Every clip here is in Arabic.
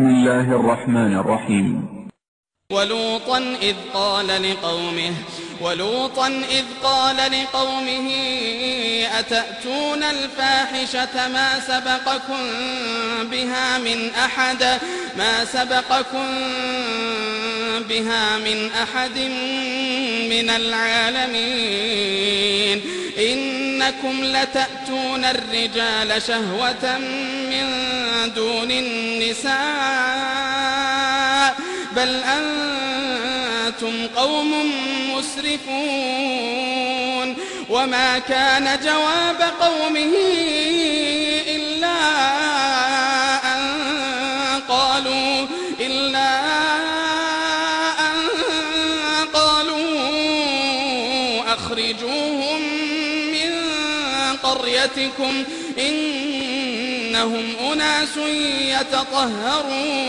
بسم الله الرحمن الرحيم. ولوطا إذ قال لقومه ولوطا إذ قال لقومه أتأتون الفاحشة ما سبقكم بها من أحد؟ ما سبقكم بها من أحد من العالمين؟ إنكم لتأتون الرجال شهوة من دون النساء بل أنتم قوم مسرفون وما كان جواب قومه إلا أن قالوا إلا أن قالوا أخرجوهم من قريتكم إنهم أناس يتطهرون.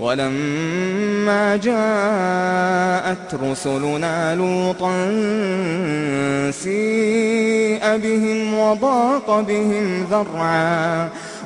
ولما جاءت رسلنا لوطا سيء بهم وضاق بهم ذرعا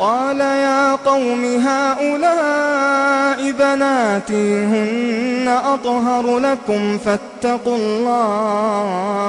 قال يا قوم هؤلاء بناتي هن أطهر لكم فاتقوا الله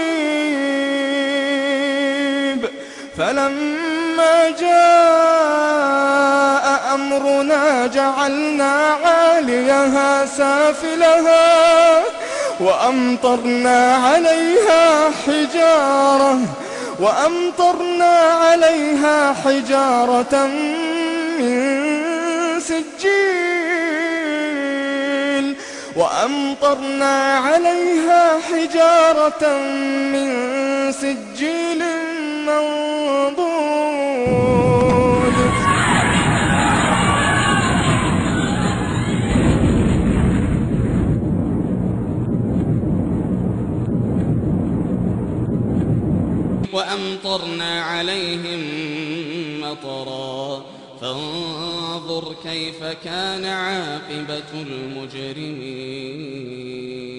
فلما جاء أمرنا جعلنا عاليها سافلها وأمطرنا عليها حجارة وأمطرنا عليها حجارة من سجيل وأمطرنا عليها حجارة من سجيل وأمطرنا عليهم مطرا. فانظر كيف كان عاقبة المجرمين.